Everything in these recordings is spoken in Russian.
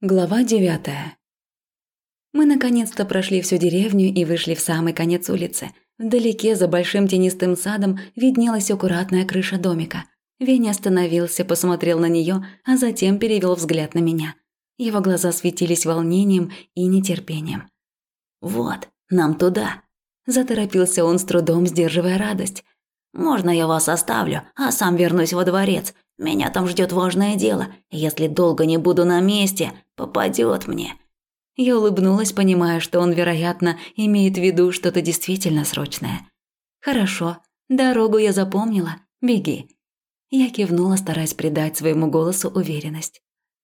Глава девятая. Мы наконец-то прошли всю деревню и вышли в самый конец улицы. Вдалеке, за большим тенистым садом, виднелась аккуратная крыша домика. Веня остановился, посмотрел на нее, а затем перевел взгляд на меня. Его глаза светились волнением и нетерпением. «Вот, нам туда!» Заторопился он с трудом, сдерживая радость. «Можно я вас оставлю, а сам вернусь во дворец? Меня там ждет важное дело. Если долго не буду на месте, попадет мне. Я улыбнулась, понимая, что он, вероятно, имеет в виду что-то действительно срочное. Хорошо, дорогу я запомнила. Беги. Я кивнула, стараясь придать своему голосу уверенность.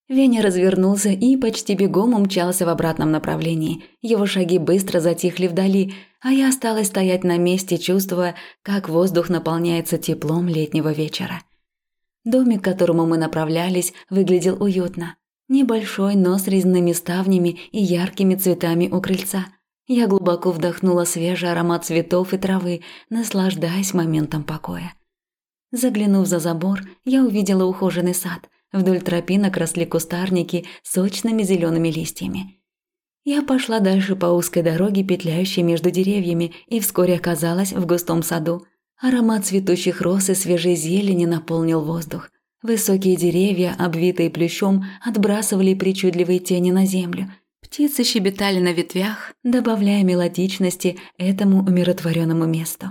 Веня развернулся и почти бегом умчался в обратном направлении. Его шаги быстро затихли вдали, а я осталась стоять на месте, чувствуя, как воздух наполняется теплом летнего вечера. Домик, к которому мы направлялись, выглядел уютно. Небольшой, но с резными ставнями и яркими цветами у крыльца. Я глубоко вдохнула свежий аромат цветов и травы, наслаждаясь моментом покоя. Заглянув за забор, я увидела ухоженный сад. Вдоль тропинок росли кустарники с сочными зелеными листьями. Я пошла дальше по узкой дороге, петляющей между деревьями, и вскоре оказалась в густом саду. Аромат цветущих роз и свежей зелени наполнил воздух. Высокие деревья, обвитые плющом, отбрасывали причудливые тени на землю. Птицы щебетали на ветвях, добавляя мелодичности этому умиротворенному месту.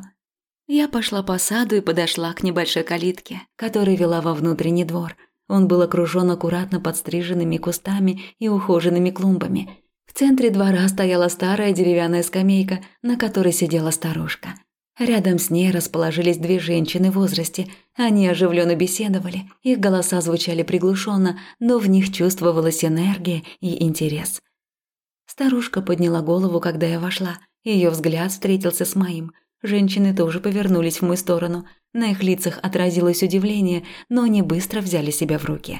Я пошла по саду и подошла к небольшой калитке, которая вела во внутренний двор. Он был окружен аккуратно подстриженными кустами и ухоженными клумбами. В центре двора стояла старая деревянная скамейка, на которой сидела старушка – Рядом с ней расположились две женщины в возрасте. Они оживленно беседовали, их голоса звучали приглушенно, но в них чувствовалась энергия и интерес. Старушка подняла голову, когда я вошла. Ее взгляд встретился с моим. Женщины тоже повернулись в мою сторону. На их лицах отразилось удивление, но они быстро взяли себя в руки.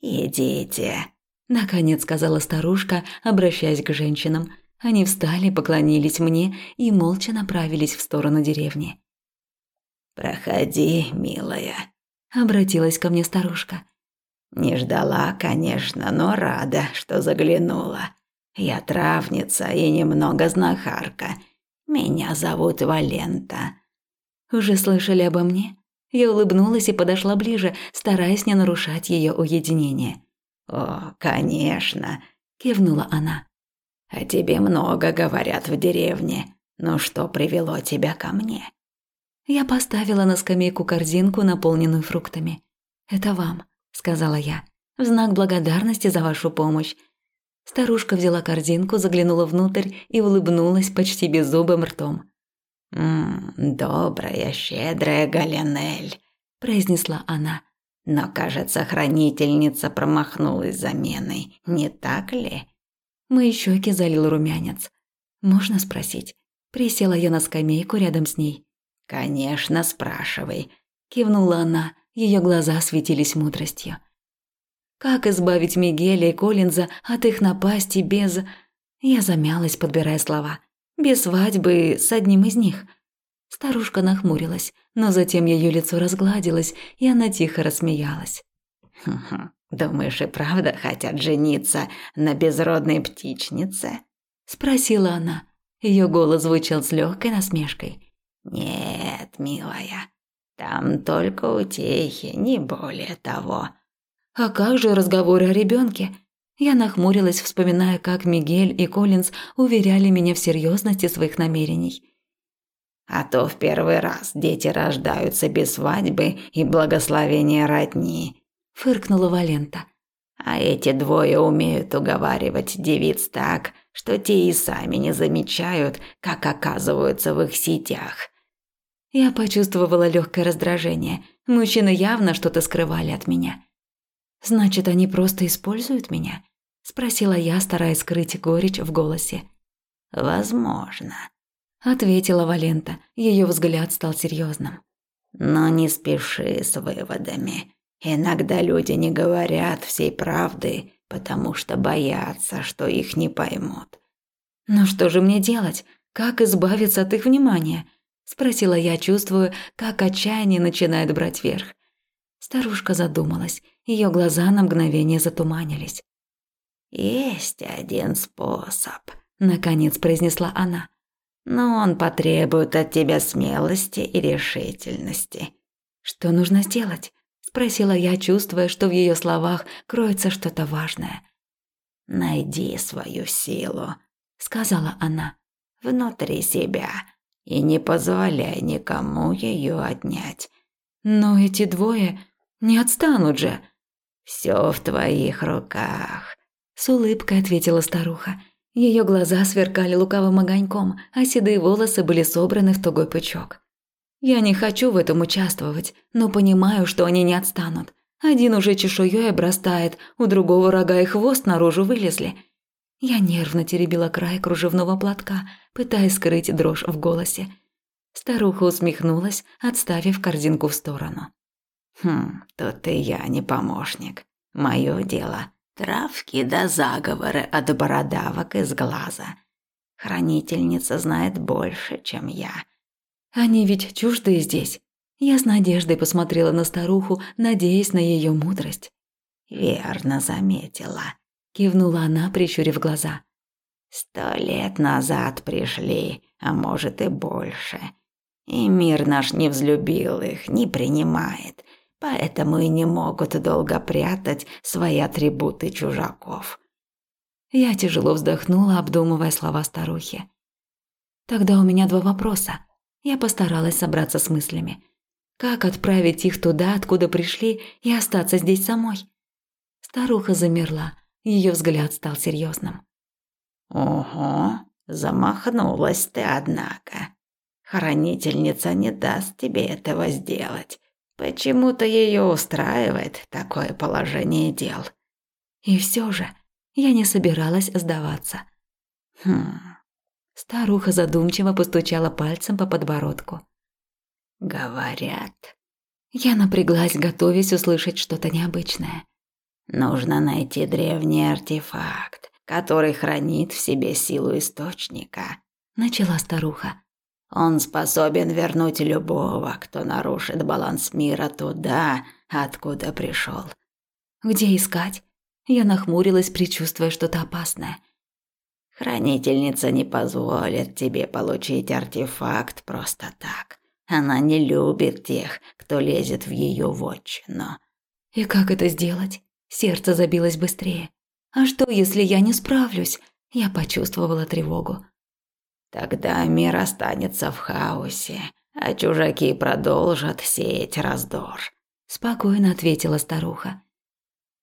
«Идите», – наконец сказала старушка, обращаясь к женщинам. Они встали, поклонились мне и молча направились в сторону деревни. «Проходи, милая», – обратилась ко мне старушка. «Не ждала, конечно, но рада, что заглянула. Я травница и немного знахарка. Меня зовут Валента». «Уже слышали обо мне?» Я улыбнулась и подошла ближе, стараясь не нарушать ее уединение. «О, конечно», – кивнула она. О тебе много говорят в деревне. Но что привело тебя ко мне?» Я поставила на скамейку корзинку, наполненную фруктами. «Это вам», — сказала я, — «в знак благодарности за вашу помощь». Старушка взяла корзинку, заглянула внутрь и улыбнулась почти беззубым ртом. «Ммм, добрая, щедрая Галянель», – произнесла она. «Но, кажется, хранительница промахнулась заменой, не так ли?» Мои щеки залил румянец. «Можно спросить?» Присела я на скамейку рядом с ней. «Конечно, спрашивай», – кивнула она. Ее глаза светились мудростью. «Как избавить Мигеля и Коллинза от их напасти без...» Я замялась, подбирая слова. «Без свадьбы с одним из них». Старушка нахмурилась, но затем ее лицо разгладилось, и она тихо рассмеялась. «Хм-хм, Думаешь, и правда хотят жениться на безродной птичнице?» Спросила она. Ее голос звучал с легкой насмешкой. «Нет, милая, там только утехи, не более того». «А как же разговоры о ребенке? Я нахмурилась, вспоминая, как Мигель и Коллинз уверяли меня в серьезности своих намерений. «А то в первый раз дети рождаются без свадьбы и благословения родни», фыркнула Валента. А эти двое умеют уговаривать девиц так, что те и сами не замечают, как оказываются в их сетях. Я почувствовала легкое раздражение. Мужчины явно что-то скрывали от меня. Значит, они просто используют меня? спросила я, стараясь скрыть горечь в голосе. Возможно, ответила Валента. Ее взгляд стал серьезным. Но не спеши с выводами. Иногда люди не говорят всей правды, потому что боятся, что их не поймут. «Но что же мне делать? Как избавиться от их внимания?» – спросила я, чувствуя, как отчаяние начинает брать верх. Старушка задумалась, ее глаза на мгновение затуманились. Есть один способ, наконец произнесла она. Но он потребует от тебя смелости и решительности. Что нужно сделать? Спросила я, чувствуя, что в ее словах кроется что-то важное. Найди свою силу, сказала она, внутри себя и не позволяй никому ее отнять. Но эти двое не отстанут же. Все в твоих руках, с улыбкой ответила старуха. Ее глаза сверкали лукавым огоньком, а седые волосы были собраны в тугой пучок. Я не хочу в этом участвовать, но понимаю, что они не отстанут. Один уже чешуей обрастает, у другого рога и хвост наружу вылезли. Я нервно теребила край кружевного платка, пытаясь скрыть дрожь в голосе. Старуха усмехнулась, отставив корзинку в сторону. «Хм, тут и я не помощник. Мое дело. Травки да заговоры от бородавок из глаза. Хранительница знает больше, чем я. Они ведь чуждые здесь. Я с надеждой посмотрела на старуху, надеясь на ее мудрость. «Верно заметила», – кивнула она, прищурив глаза. «Сто лет назад пришли, а может и больше. И мир наш не взлюбил их, не принимает, поэтому и не могут долго прятать свои атрибуты чужаков». Я тяжело вздохнула, обдумывая слова старухи. «Тогда у меня два вопроса. Я постаралась собраться с мыслями. Как отправить их туда, откуда пришли, и остаться здесь самой? Старуха замерла, ее взгляд стал серьезным. «Ого, замахнулась ты, однако. Хранительница не даст тебе этого сделать. Почему-то ее устраивает такое положение дел». И все же я не собиралась сдаваться. «Хм, Старуха задумчиво постучала пальцем по подбородку. «Говорят». Я напряглась, готовясь услышать что-то необычное. «Нужно найти древний артефакт, который хранит в себе силу источника», – начала старуха. «Он способен вернуть любого, кто нарушит баланс мира туда, откуда пришел. «Где искать?» Я нахмурилась, предчувствуя что-то опасное – Хранительница не позволит тебе получить артефакт просто так. Она не любит тех, кто лезет в ее вотчину. И как это сделать? Сердце забилось быстрее. А что, если я не справлюсь? Я почувствовала тревогу. Тогда мир останется в хаосе, а чужаки продолжат сеять раздор. Спокойно ответила старуха.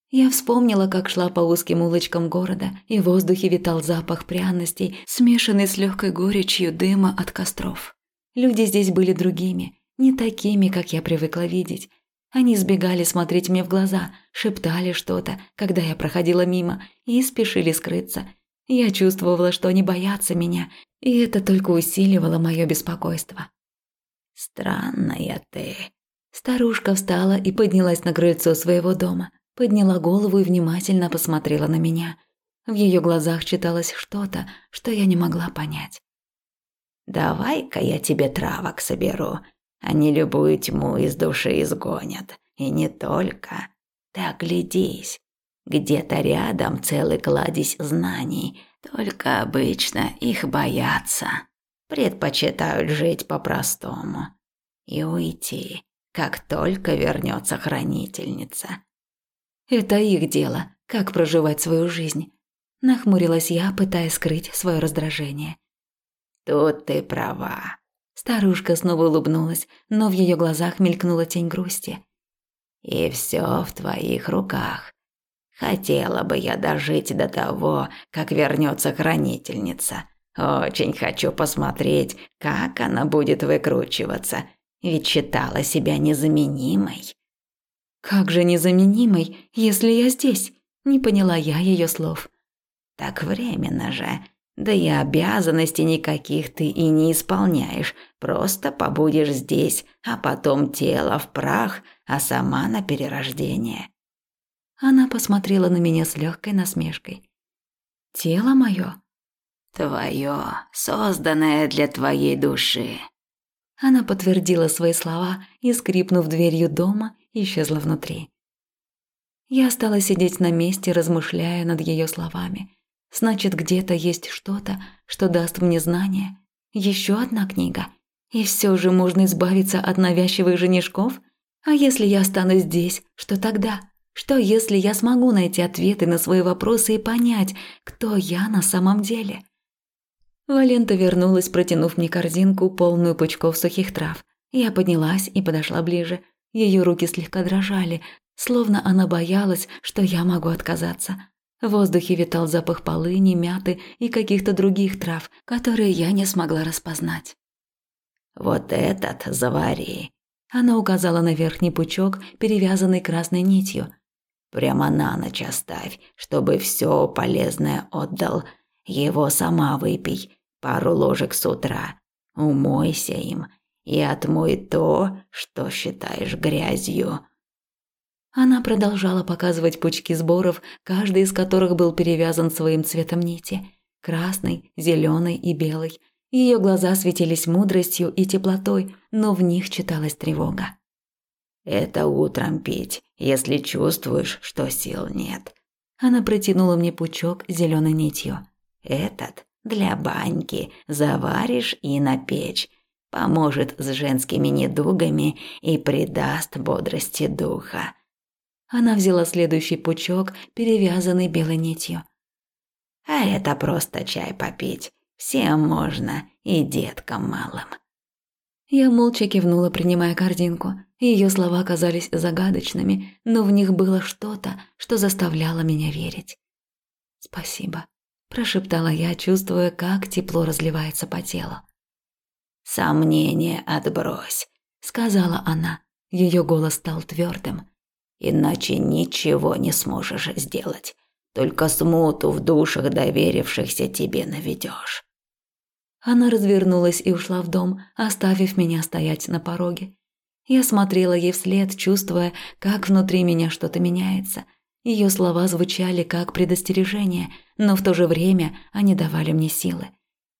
Я вспомнила, как шла по узким улочкам города, и в воздухе витал запах пряностей, смешанный с легкой горечью дыма от костров. Люди здесь были другими, не такими, как я привыкла видеть. Они сбегали смотреть мне в глаза, шептали что-то, когда я проходила мимо, и спешили скрыться. Я чувствовала, что они боятся меня, и это только усиливало мое беспокойство. «Странная ты». Старушка встала и поднялась на крыльцо своего дома подняла голову и внимательно посмотрела на меня. В ее глазах читалось что-то, что я не могла понять. «Давай-ка я тебе травок соберу. Они любую тьму из души изгонят. И не только. Ты оглядись. Где-то рядом целый кладезь знаний, только обычно их боятся. Предпочитают жить по-простому. И уйти, как только вернется хранительница. Это их дело, как проживать свою жизнь. Нахмурилась я, пытаясь скрыть свое раздражение. Тут ты права. Старушка снова улыбнулась, но в ее глазах мелькнула тень грусти. И все в твоих руках. Хотела бы я дожить до того, как вернется хранительница. Очень хочу посмотреть, как она будет выкручиваться, ведь считала себя незаменимой. Как же незаменимой, если я здесь? Не поняла я ее слов. Так временно же. Да и обязанностей никаких ты и не исполняешь. Просто побудешь здесь, а потом тело в прах, а сама на перерождение. Она посмотрела на меня с легкой насмешкой. Тело мое? Твое, созданное для твоей души. Она подтвердила свои слова и, скрипнув дверью дома, исчезла внутри. Я стала сидеть на месте, размышляя над ее словами. Значит, где-то есть что-то, что даст мне знания. Еще одна книга. И все же можно избавиться от навязчивых женишков? А если я останусь здесь, что тогда? Что если я смогу найти ответы на свои вопросы и понять, кто я на самом деле? Валента вернулась, протянув мне корзинку, полную пучков сухих трав. Я поднялась и подошла ближе. Ее руки слегка дрожали, словно она боялась, что я могу отказаться. В воздухе витал запах полыни, мяты и каких-то других трав, которые я не смогла распознать. «Вот этот завари!» Она указала на верхний пучок, перевязанный красной нитью. «Прямо на ночь оставь, чтобы все полезное отдал. Его сама выпей, пару ложек с утра. Умойся им и отмой то, что считаешь грязью». Она продолжала показывать пучки сборов, каждый из которых был перевязан своим цветом нити – красный, зеленый и белый. Ее глаза светились мудростью и теплотой, но в них читалась тревога. «Это утром пить, если чувствуешь, что сил нет». Она протянула мне пучок зеленой нитью. «Этот для баньки заваришь и на печь. Поможет с женскими недугами и придаст бодрости духа. Она взяла следующий пучок, перевязанный белой нитью. «А это просто чай попить. Всем можно, и деткам малым». Я молча кивнула, принимая корзинку. Ее слова казались загадочными, но в них было что-то, что заставляло меня верить. «Спасибо», – прошептала я, чувствуя, как тепло разливается по телу. «Сомнение отбрось», – сказала она. Ее голос стал твердым иначе ничего не сможешь сделать. Только смуту в душах доверившихся тебе наведешь. Она развернулась и ушла в дом, оставив меня стоять на пороге. Я смотрела ей вслед, чувствуя, как внутри меня что-то меняется. Ее слова звучали как предостережение, но в то же время они давали мне силы.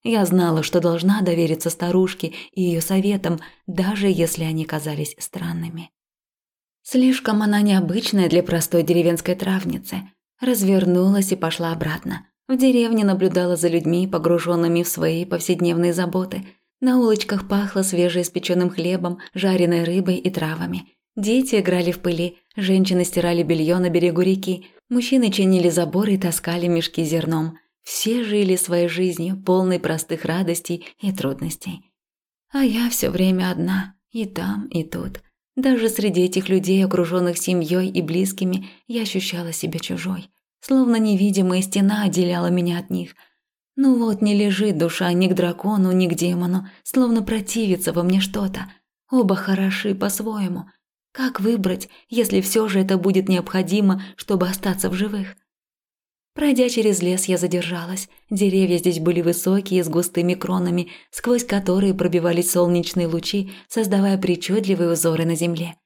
Я знала, что должна довериться старушке и ее советам, даже если они казались странными. Слишком она необычная для простой деревенской травницы. Развернулась и пошла обратно. В деревне наблюдала за людьми, погруженными в свои повседневные заботы. На улочках пахло свежеиспеченным хлебом, жареной рыбой и травами. Дети играли в пыли, женщины стирали белье на берегу реки, мужчины чинили заборы и таскали мешки зерном. Все жили своей жизнью, полной простых радостей и трудностей. А я все время одна, и там, и тут – даже среди этих людей, окруженных семьей и близкими, я ощущала себя чужой. Словно невидимая стена отделяла меня от них. Ну вот, не лежит душа ни к дракону, ни к демону, словно противится во мне что-то. Оба хороши по-своему. Как выбрать, если все же это будет необходимо, чтобы остаться в живых? Пройдя через лес, я задержалась. Деревья здесь были высокие, с густыми кронами, сквозь которые пробивались солнечные лучи, создавая причудливые узоры на земле.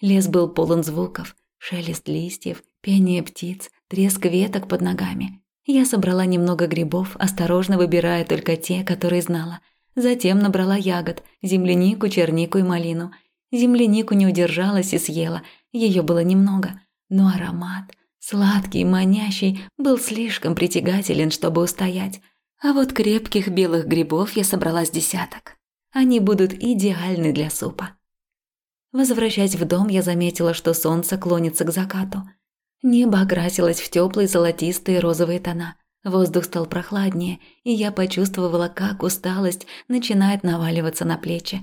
Лес был полон звуков, шелест листьев, пение птиц, треск веток под ногами. Я собрала немного грибов, осторожно выбирая только те, которые знала. Затем набрала ягод, землянику, чернику и малину. Землянику не удержалась и съела, ее было немного, но аромат – Сладкий, манящий, был слишком притягателен, чтобы устоять. А вот крепких белых грибов я собрала с десяток. Они будут идеальны для супа. Возвращаясь в дом, я заметила, что солнце клонится к закату. Небо окрасилось в теплые золотистые розовые тона. Воздух стал прохладнее, и я почувствовала, как усталость начинает наваливаться на плечи.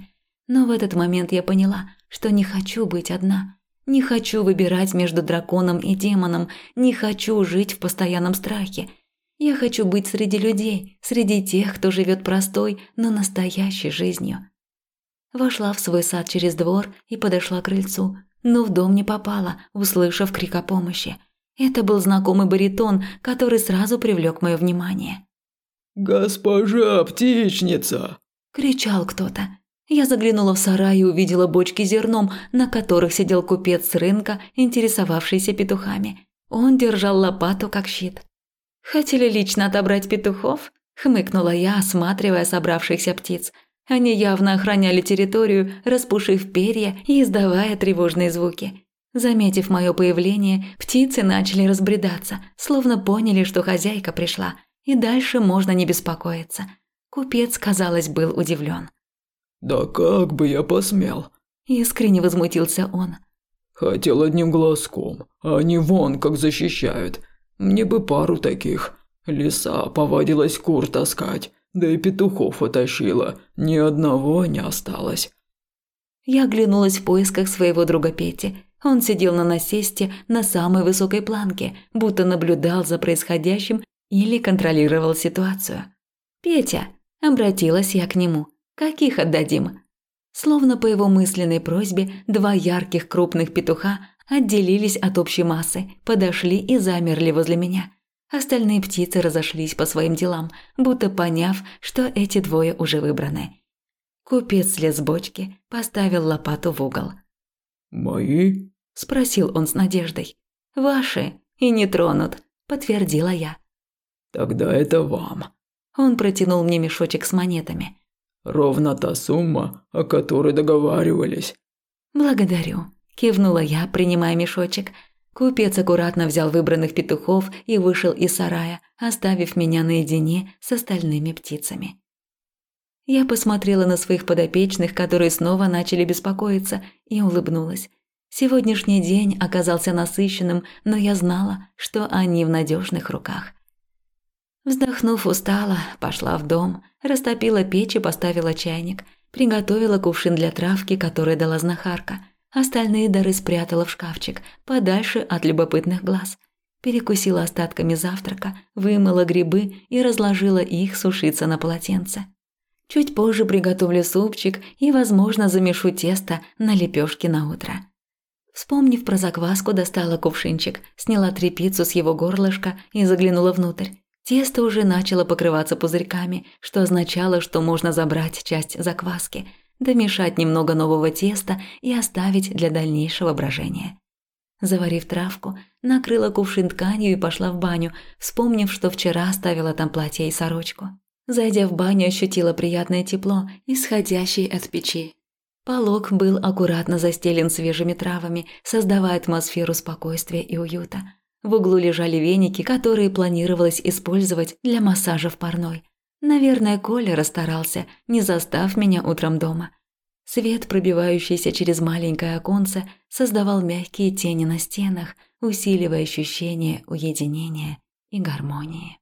Но в этот момент я поняла, что не хочу быть одна. Не хочу выбирать между драконом и демоном, не хочу жить в постоянном страхе. Я хочу быть среди людей, среди тех, кто живет простой, но настоящей жизнью. Вошла в свой сад через двор и подошла к крыльцу, но в дом не попала, услышав крик о помощи. Это был знакомый баритон, который сразу привлек мое внимание. «Госпожа птичница!» – кричал кто-то. Я заглянула в сарай и увидела бочки зерном, на которых сидел купец с рынка, интересовавшийся петухами. Он держал лопату как щит. «Хотели лично отобрать петухов?» – хмыкнула я, осматривая собравшихся птиц. Они явно охраняли территорию, распушив перья и издавая тревожные звуки. Заметив мое появление, птицы начали разбредаться, словно поняли, что хозяйка пришла, и дальше можно не беспокоиться. Купец, казалось, был удивлен. «Да как бы я посмел?» Искренне возмутился он. «Хотел одним глазком, а они вон как защищают. Мне бы пару таких. Лиса повадилась кур таскать, да и петухов утащила, ни одного не осталось». Я оглянулась в поисках своего друга Пети. Он сидел на насесте на самой высокой планке, будто наблюдал за происходящим или контролировал ситуацию. «Петя!» – обратилась я к нему. «Каких отдадим?» Словно по его мысленной просьбе, два ярких крупных петуха отделились от общей массы, подошли и замерли возле меня. Остальные птицы разошлись по своим делам, будто поняв, что эти двое уже выбраны. Купец слез с бочки, поставил лопату в угол. «Мои?» – спросил он с надеждой. «Ваши, и не тронут», – подтвердила я. «Тогда это вам». Он протянул мне мешочек с монетами. «Ровно та сумма, о которой договаривались». «Благодарю», – кивнула я, принимая мешочек. Купец аккуратно взял выбранных петухов и вышел из сарая, оставив меня наедине с остальными птицами. Я посмотрела на своих подопечных, которые снова начали беспокоиться, и улыбнулась. Сегодняшний день оказался насыщенным, но я знала, что они в надежных руках. Вздохнув устало, пошла в дом, растопила печь и поставила чайник, приготовила кувшин для травки, который дала знахарка. Остальные дары спрятала в шкафчик, подальше от любопытных глаз. Перекусила остатками завтрака, вымыла грибы и разложила их сушиться на полотенце. Чуть позже приготовлю супчик и, возможно, замешу тесто на лепешки на утро. Вспомнив про закваску, достала кувшинчик, сняла трепицу с его горлышка и заглянула внутрь. Тесто уже начало покрываться пузырьками, что означало, что можно забрать часть закваски, домешать немного нового теста и оставить для дальнейшего брожения. Заварив травку, накрыла кувшин тканью и пошла в баню, вспомнив, что вчера оставила там платье и сорочку. Зайдя в баню, ощутила приятное тепло, исходящее от печи. Полок был аккуратно застелен свежими травами, создавая атмосферу спокойствия и уюта. В углу лежали веники, которые планировалось использовать для массажа в парной. Наверное, Коля расстарался, не застав меня утром дома. Свет, пробивающийся через маленькое оконце, создавал мягкие тени на стенах, усиливая ощущение уединения и гармонии.